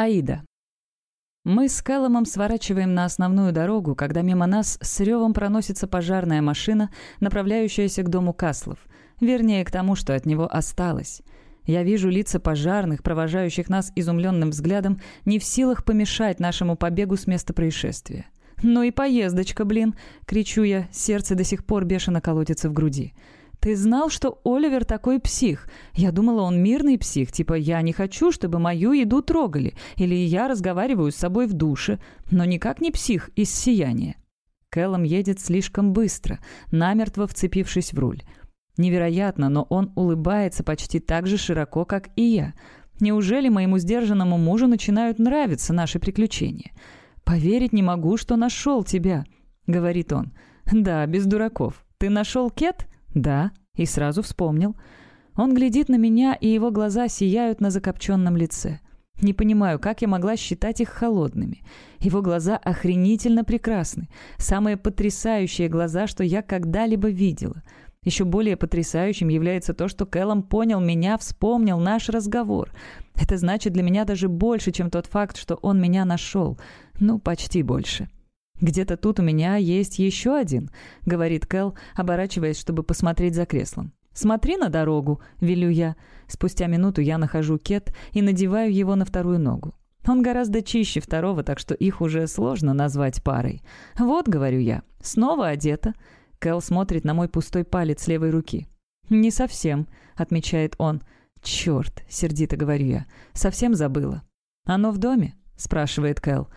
Аида. Мы с Кэлломом сворачиваем на основную дорогу, когда мимо нас с ревом проносится пожарная машина, направляющаяся к дому Каслов. Вернее, к тому, что от него осталось. Я вижу лица пожарных, провожающих нас изумленным взглядом, не в силах помешать нашему побегу с места происшествия. «Ну и поездочка, блин!» — кричу я, сердце до сих пор бешено колотится в груди. «Ты знал, что Оливер такой псих? Я думала, он мирный псих, типа «я не хочу, чтобы мою еду трогали», или «я разговариваю с собой в душе», но никак не псих из сияния». Кэллом едет слишком быстро, намертво вцепившись в руль. Невероятно, но он улыбается почти так же широко, как и я. Неужели моему сдержанному мужу начинают нравиться наши приключения? «Поверить не могу, что нашел тебя», — говорит он. «Да, без дураков. Ты нашел Кет?» «Да», и сразу вспомнил. Он глядит на меня, и его глаза сияют на закопченном лице. Не понимаю, как я могла считать их холодными. Его глаза охренительно прекрасны. Самые потрясающие глаза, что я когда-либо видела. Еще более потрясающим является то, что Кэллом понял меня, вспомнил наш разговор. Это значит для меня даже больше, чем тот факт, что он меня нашел. Ну, почти больше. «Где-то тут у меня есть еще один», — говорит Кэл, оборачиваясь, чтобы посмотреть за креслом. «Смотри на дорогу», — велю я. Спустя минуту я нахожу кет и надеваю его на вторую ногу. Он гораздо чище второго, так что их уже сложно назвать парой. «Вот», — говорю я, — «снова одета». Кэл смотрит на мой пустой палец левой руки. «Не совсем», — отмечает он. «Черт», — сердито говорю я, — «совсем забыла». «Оно в доме?» — спрашивает Кэл.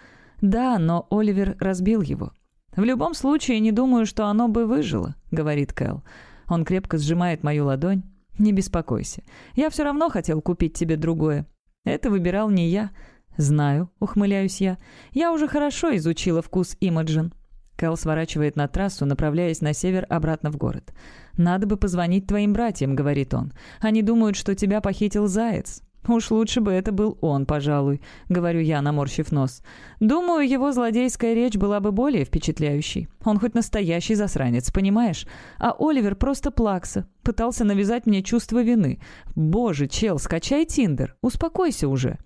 «Да, но Оливер разбил его». «В любом случае, не думаю, что оно бы выжило», — говорит Кэл. Он крепко сжимает мою ладонь. «Не беспокойся. Я все равно хотел купить тебе другое. Это выбирал не я». «Знаю», — ухмыляюсь я. «Я уже хорошо изучила вкус Имаджин». Кэл сворачивает на трассу, направляясь на север обратно в город. «Надо бы позвонить твоим братьям», — говорит он. «Они думают, что тебя похитил заяц». «Уж лучше бы это был он, пожалуй», — говорю я, наморщив нос. «Думаю, его злодейская речь была бы более впечатляющей. Он хоть настоящий засранец, понимаешь? А Оливер просто плакса, пытался навязать мне чувство вины. Боже, чел, скачай Тиндер, успокойся уже».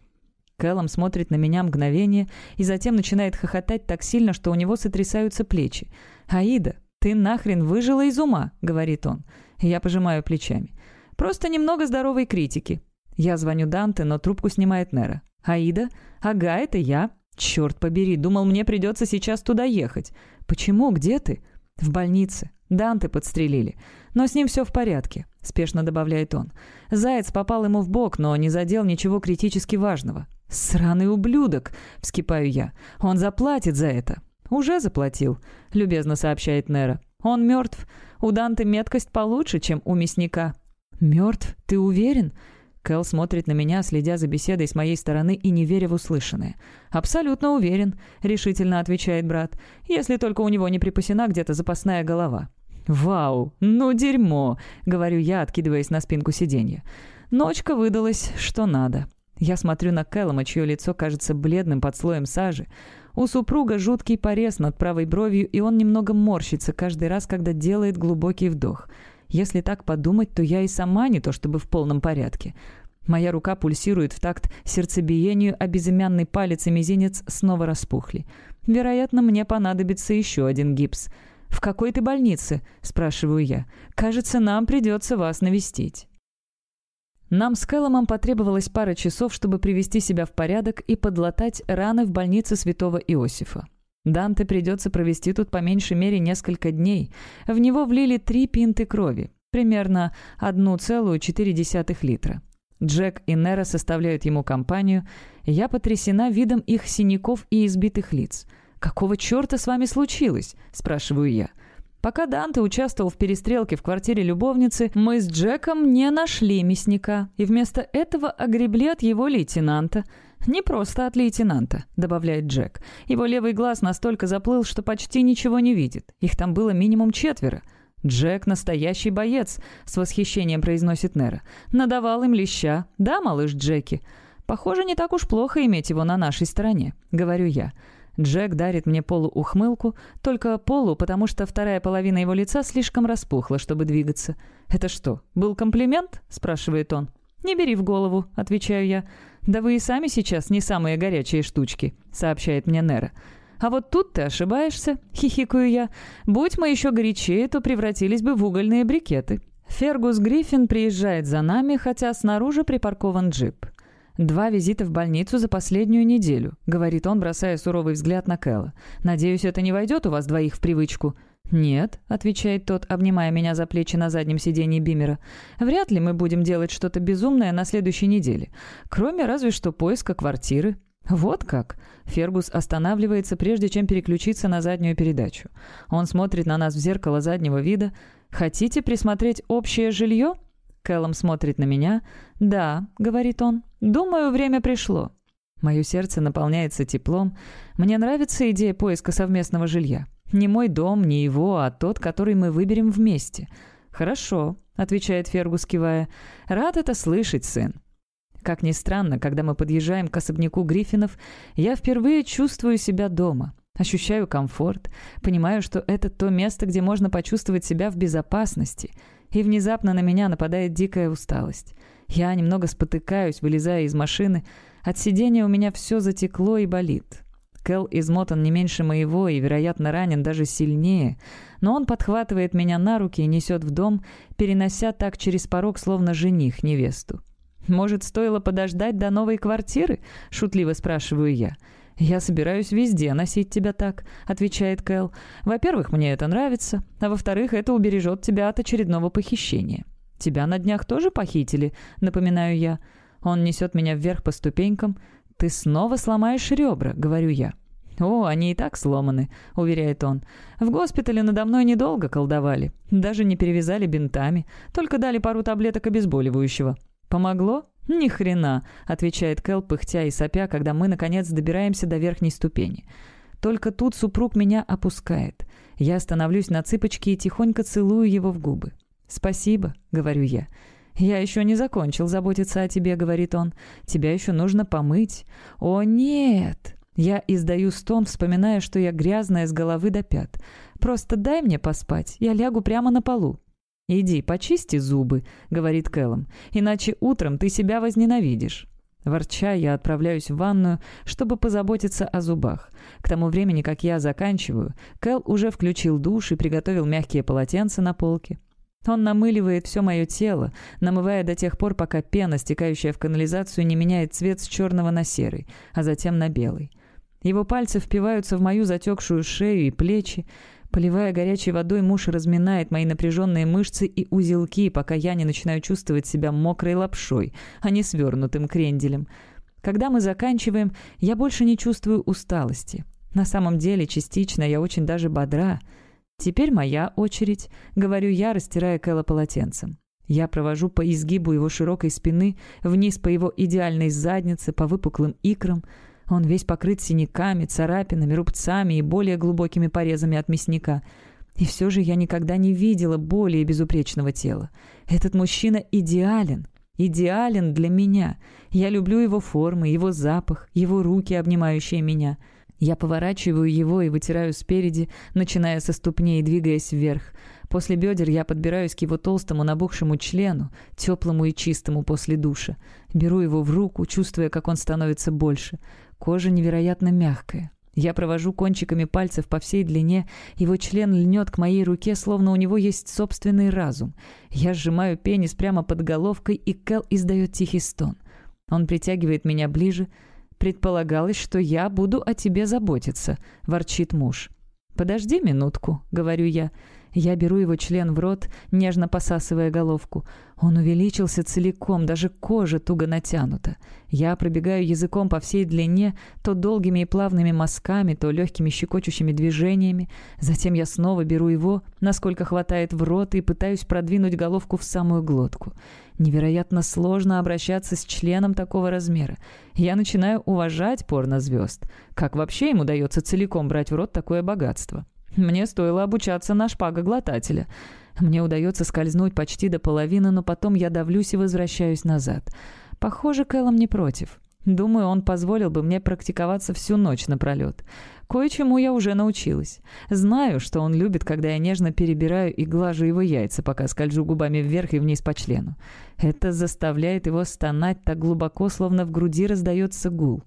Кэллом смотрит на меня мгновение и затем начинает хохотать так сильно, что у него сотрясаются плечи. «Аида, ты нахрен выжила из ума», — говорит он. Я пожимаю плечами. «Просто немного здоровой критики. Я звоню Данте, но трубку снимает Нера. «Аида? Ага, это я. Черт побери, думал, мне придется сейчас туда ехать. Почему? Где ты?» «В больнице. Данте подстрелили. Но с ним все в порядке», — спешно добавляет он. «Заяц попал ему в бок, но не задел ничего критически важного». «Сраный ублюдок!» — вскипаю я. «Он заплатит за это». «Уже заплатил», — любезно сообщает Нера. «Он мертв. У Данте меткость получше, чем у мясника». «Мертв? Ты уверен?» Кэл смотрит на меня, следя за беседой с моей стороны и не веря в услышанное. «Абсолютно уверен», — решительно отвечает брат, «если только у него не припасена где-то запасная голова». «Вау, ну дерьмо», — говорю я, откидываясь на спинку сиденья. Ночка выдалась, что надо. Я смотрю на Кэллома, чье лицо кажется бледным под слоем сажи. У супруга жуткий порез над правой бровью, и он немного морщится каждый раз, когда делает глубокий вдох — если так подумать, то я и сама не то чтобы в полном порядке. Моя рука пульсирует в такт сердцебиению, а безымянный палец и мизинец снова распухли. Вероятно, мне понадобится еще один гипс. «В какой ты больнице?» – спрашиваю я. «Кажется, нам придется вас навестить». Нам с Кэлломом потребовалось пара часов, чтобы привести себя в порядок и подлатать раны в больнице святого Иосифа. Данте придется провести тут по меньшей мере несколько дней. В него влили три пинты крови, примерно 1,4 литра. Джек и Нера составляют ему компанию. Я потрясена видом их синяков и избитых лиц. «Какого черта с вами случилось?» – спрашиваю я. Пока Данте участвовал в перестрелке в квартире любовницы, мы с Джеком не нашли мясника, и вместо этого огребли от его лейтенанта – «Не просто от лейтенанта», — добавляет Джек. «Его левый глаз настолько заплыл, что почти ничего не видит. Их там было минимум четверо». «Джек — настоящий боец», — с восхищением произносит Нера. «Надавал им леща. Да, малыш Джеки?» «Похоже, не так уж плохо иметь его на нашей стороне», — говорю я. Джек дарит мне полуухмылку, только полу, потому что вторая половина его лица слишком распухла, чтобы двигаться. «Это что, был комплимент?» — спрашивает он. «Не бери в голову», — отвечаю я. «Да вы и сами сейчас не самые горячие штучки», — сообщает мне Нера. «А вот тут ты ошибаешься», — хихикаю я. «Будь мы еще горячее, то превратились бы в угольные брикеты». Фергус Гриффин приезжает за нами, хотя снаружи припаркован джип. «Два визита в больницу за последнюю неделю», — говорит он, бросая суровый взгляд на Кэлла. «Надеюсь, это не войдет у вас двоих в привычку». «Нет», — отвечает тот, обнимая меня за плечи на заднем сиденье Бимера. «Вряд ли мы будем делать что-то безумное на следующей неделе. Кроме разве что поиска квартиры». «Вот как?» Фергус останавливается, прежде чем переключиться на заднюю передачу. Он смотрит на нас в зеркало заднего вида. «Хотите присмотреть общее жилье?» Кэллом смотрит на меня. «Да», — говорит он, — «думаю, время пришло». Мое сердце наполняется теплом. Мне нравится идея поиска совместного жилья. Не мой дом, не его, а тот, который мы выберем вместе. «Хорошо», — отвечает Фергус, кивая. «Рад это слышать, сын». Как ни странно, когда мы подъезжаем к особняку Гриффинов, я впервые чувствую себя дома. Ощущаю комфорт, понимаю, что это то место, где можно почувствовать себя в безопасности. И внезапно на меня нападает дикая усталость. Я немного спотыкаюсь, вылезая из машины. От сидения у меня все затекло и болит. Кэл измотан не меньше моего и, вероятно, ранен даже сильнее. Но он подхватывает меня на руки и несет в дом, перенося так через порог, словно жених невесту. «Может, стоило подождать до новой квартиры?» — шутливо спрашиваю я. «Я собираюсь везде носить тебя так», — отвечает Кэл. «Во-первых, мне это нравится, а во-вторых, это убережет тебя от очередного похищения». «Тебя на днях тоже похитили?» — напоминаю я. Он несет меня вверх по ступенькам. «Ты снова сломаешь ребра», — говорю я. «О, они и так сломаны», — уверяет он. «В госпитале надо мной недолго колдовали. Даже не перевязали бинтами, только дали пару таблеток обезболивающего. Помогло? Ни хрена», — отвечает Кэл, пыхтя и сопя, когда мы, наконец, добираемся до верхней ступени. Только тут супруг меня опускает. Я становлюсь на цыпочки и тихонько целую его в губы. «Спасибо», — говорю я. «Я еще не закончил заботиться о тебе», — говорит он. «Тебя еще нужно помыть». «О, нет!» Я издаю стон, вспоминая, что я грязная с головы до пят. «Просто дай мне поспать, я лягу прямо на полу». «Иди, почисти зубы», — говорит Кэллом, «иначе утром ты себя возненавидишь». Ворча, я отправляюсь в ванную, чтобы позаботиться о зубах. К тому времени, как я заканчиваю, Кэл уже включил душ и приготовил мягкие полотенца на полке. Он намыливает все мое тело, намывая до тех пор, пока пена, стекающая в канализацию, не меняет цвет с черного на серый, а затем на белый. Его пальцы впиваются в мою затекшую шею и плечи. Поливая горячей водой, муж разминает мои напряженные мышцы и узелки, пока я не начинаю чувствовать себя мокрой лапшой, а не свернутым кренделем. Когда мы заканчиваем, я больше не чувствую усталости. На самом деле, частично я очень даже бодра — «Теперь моя очередь», — говорю я, растирая Кэлла полотенцем. Я провожу по изгибу его широкой спины, вниз по его идеальной заднице, по выпуклым икрам. Он весь покрыт синяками, царапинами, рубцами и более глубокими порезами от мясника. И все же я никогда не видела более безупречного тела. Этот мужчина идеален, идеален для меня. Я люблю его формы, его запах, его руки, обнимающие меня — я поворачиваю его и вытираю спереди, начиная со ступней и двигаясь вверх. После бедер я подбираюсь к его толстому набухшему члену, теплому и чистому после душа. Беру его в руку, чувствуя, как он становится больше. Кожа невероятно мягкая. Я провожу кончиками пальцев по всей длине, его член льнет к моей руке, словно у него есть собственный разум. Я сжимаю пенис прямо под головкой, и Кэл издает тихий стон. Он притягивает меня ближе, «Предполагалось, что я буду о тебе заботиться», — ворчит муж. «Подожди минутку», — говорю я. Я беру его член в рот, нежно посасывая головку. Он увеличился целиком, даже кожа туго натянута. Я пробегаю языком по всей длине, то долгими и плавными мазками, то легкими щекочущими движениями. Затем я снова беру его, насколько хватает в рот, и пытаюсь продвинуть головку в самую глотку. Невероятно сложно обращаться с членом такого размера. Я начинаю уважать порнозвезд. Как вообще им удается целиком брать в рот такое богатство? Мне стоило обучаться на шпагоглотателя. Мне удается скользнуть почти до половины, но потом я давлюсь и возвращаюсь назад. Похоже, Кэллом не против. Думаю, он позволил бы мне практиковаться всю ночь напролет. Кое-чему я уже научилась. Знаю, что он любит, когда я нежно перебираю и глажу его яйца, пока скольжу губами вверх и вниз по члену. Это заставляет его стонать так глубоко, словно в груди раздается гул.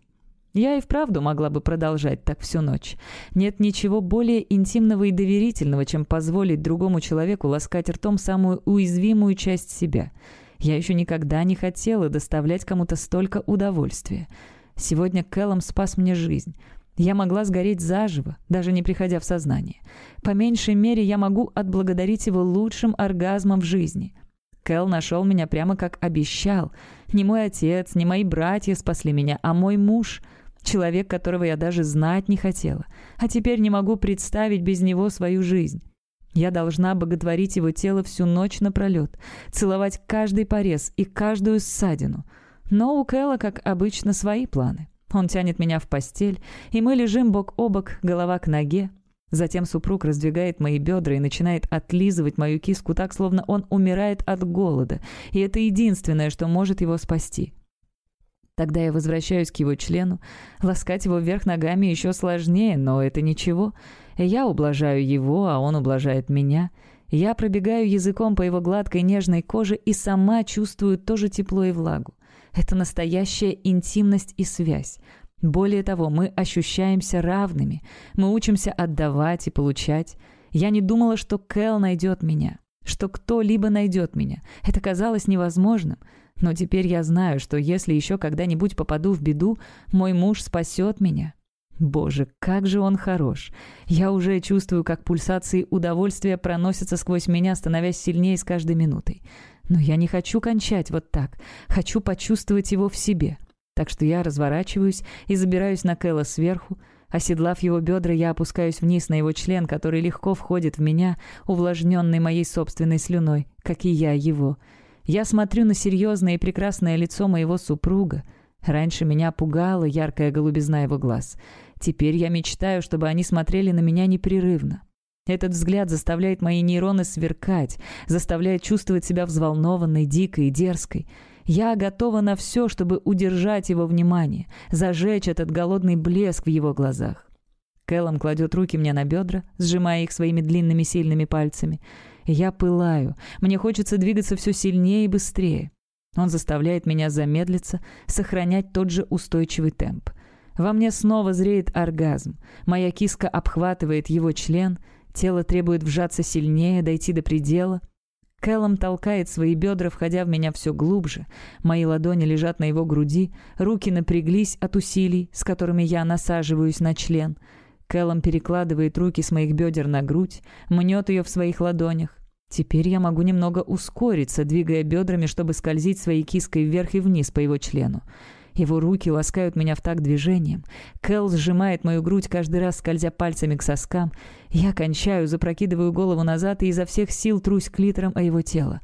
Я и вправду могла бы продолжать так всю ночь. Нет ничего более интимного и доверительного, чем позволить другому человеку ласкать ртом самую уязвимую часть себя. Я еще никогда не хотела доставлять кому-то столько удовольствия. Сегодня Кэллом спас мне жизнь. Я могла сгореть заживо, даже не приходя в сознание. По меньшей мере, я могу отблагодарить его лучшим оргазмом в жизни. Кэл нашел меня прямо как обещал. Не мой отец, не мои братья спасли меня, а мой муж — Человек, которого я даже знать не хотела. А теперь не могу представить без него свою жизнь. Я должна боготворить его тело всю ночь напролет, целовать каждый порез и каждую ссадину. Но у Кэлла, как обычно, свои планы. Он тянет меня в постель, и мы лежим бок о бок, голова к ноге. Затем супруг раздвигает мои бедра и начинает отлизывать мою киску так, словно он умирает от голода, и это единственное, что может его спасти. Тогда я возвращаюсь к его члену. Ласкать его вверх ногами еще сложнее, но это ничего. Я ублажаю его, а он ублажает меня. Я пробегаю языком по его гладкой нежной коже и сама чувствую тоже тепло и влагу. Это настоящая интимность и связь. Более того, мы ощущаемся равными. Мы учимся отдавать и получать. Я не думала, что Кэл найдет меня, что кто-либо найдет меня. Это казалось невозможным. Но теперь я знаю, что если еще когда-нибудь попаду в беду, мой муж спасет меня. Боже, как же он хорош. Я уже чувствую, как пульсации удовольствия проносятся сквозь меня, становясь сильнее с каждой минутой. Но я не хочу кончать вот так. Хочу почувствовать его в себе. Так что я разворачиваюсь и забираюсь на Кэлла сверху. Оседлав его бедра, я опускаюсь вниз на его член, который легко входит в меня, увлажненный моей собственной слюной, как и я его. Я смотрю на серьезное и прекрасное лицо моего супруга. Раньше меня пугала яркая голубизна его глаз. Теперь я мечтаю, чтобы они смотрели на меня непрерывно. Этот взгляд заставляет мои нейроны сверкать, заставляет чувствовать себя взволнованной, дикой и дерзкой. Я готова на все, чтобы удержать его внимание, зажечь этот голодный блеск в его глазах. Кэллом кладет руки мне на бедра, сжимая их своими длинными сильными пальцами. Я пылаю. Мне хочется двигаться все сильнее и быстрее. Он заставляет меня замедлиться, сохранять тот же устойчивый темп. Во мне снова зреет оргазм. Моя киска обхватывает его член, тело требует вжаться сильнее, дойти до предела. Кэллом толкает свои бедра, входя в меня все глубже. Мои ладони лежат на его груди, руки напряглись от усилий, с которыми я насаживаюсь на член. Кэллом перекладывает руки с моих бедер на грудь, мнет ее в своих ладонях. Теперь я могу немного ускориться, двигая бедрами, чтобы скользить своей киской вверх и вниз по его члену. Его руки ласкают меня в так движением. Кэл сжимает мою грудь, каждый раз скользя пальцами к соскам. Я кончаю, запрокидываю голову назад и изо всех сил трусь клитором о его тело.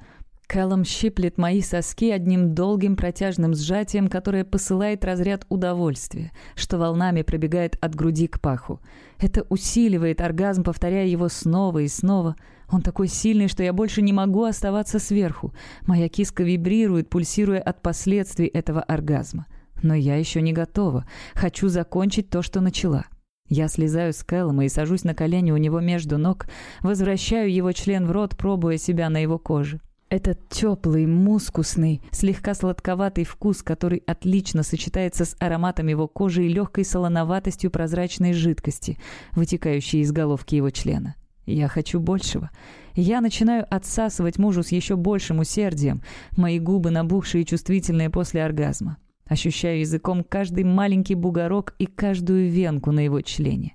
Кэллом щиплет мои соски одним долгим протяжным сжатием, которое посылает разряд удовольствия, что волнами пробегает от груди к паху. Это усиливает оргазм, повторяя его снова и снова – он такой сильный, что я больше не могу оставаться сверху. Моя киска вибрирует, пульсируя от последствий этого оргазма. Но я еще не готова. Хочу закончить то, что начала. Я слезаю с Кэллома и сажусь на колени у него между ног, возвращаю его член в рот, пробуя себя на его коже. Этот теплый, мускусный, слегка сладковатый вкус, который отлично сочетается с ароматом его кожи и легкой солоноватостью прозрачной жидкости, вытекающей из головки его члена. Я хочу большего. Я начинаю отсасывать мужу с еще большим усердием. Мои губы набухшие и чувствительные после оргазма. Ощущаю языком каждый маленький бугорок и каждую венку на его члене.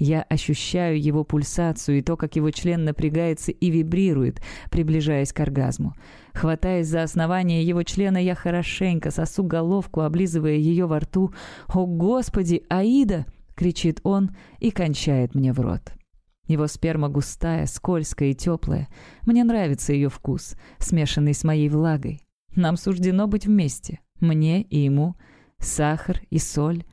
Я ощущаю его пульсацию и то, как его член напрягается и вибрирует, приближаясь к оргазму. Хватаясь за основание его члена, я хорошенько сосу головку, облизывая ее во рту. «О, Господи, Аида!» — кричит он и кончает мне в рот. Его сперма густая, скользкая и теплая. Мне нравится ее вкус, смешанный с моей влагой. Нам суждено быть вместе, мне и ему, сахар и соль.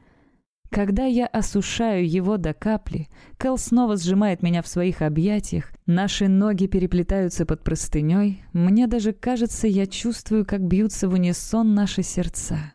Когда я осушаю его до капли, Кэл снова сжимает меня в своих объятиях, наши ноги переплетаются под простыней, мне даже кажется, я чувствую, как бьются в унисон наши сердца.